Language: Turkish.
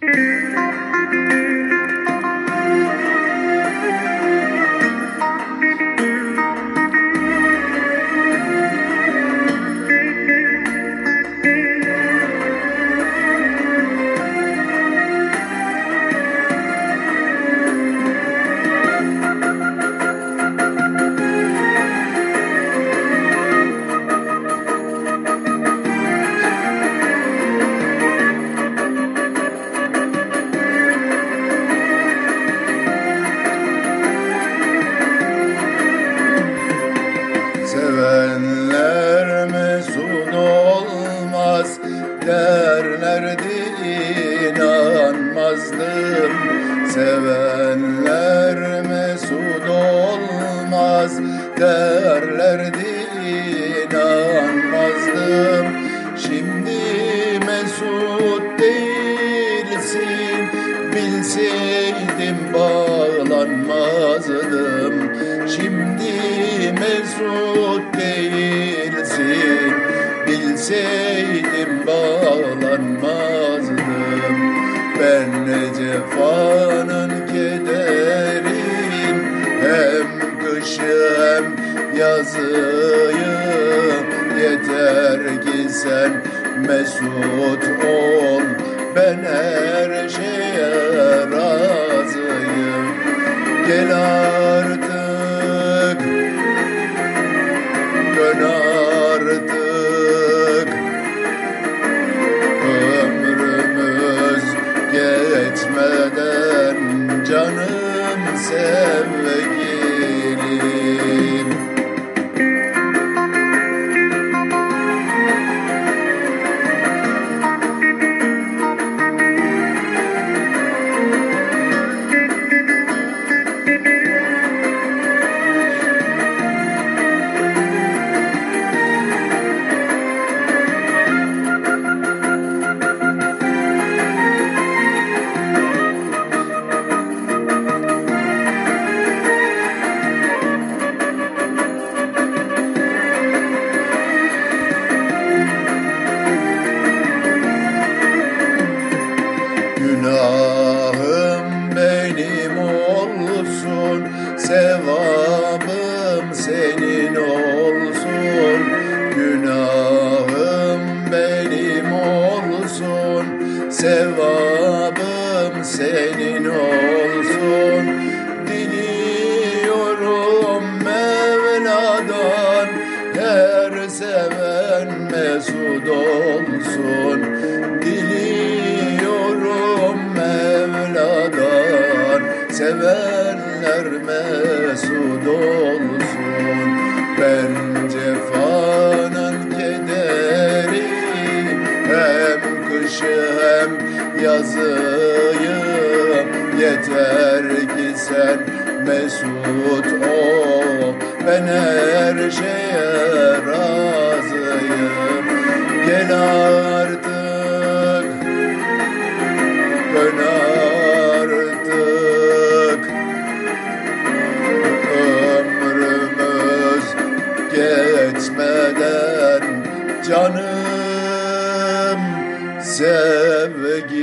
Sevenler derlerdi inanmazdım Sevenler mesut olmaz derlerdi inanmazdım Şimdi mesut değilsin bilseydim bağlanmazdım. Şimdi mesut değilsin Bilseydim bağlanmazdım Ben ne cefanın kederin Hem kışı hem yazıyı. Yeter ki sen mesut ol Ben her şeye razıyım. Gel Canım Günahım benim olsun, sevabım senin olsun. Günahım benim olsun, sevabım senin olsun. Diliyorum Mevla'dan her seven mesut olsun. Sevenler mesut olsun. Ben cefanın kederi hem kışı hem yazıyı yeter ki sen mesut ol. Ben her şeye razıyım. Gel canım sevgim.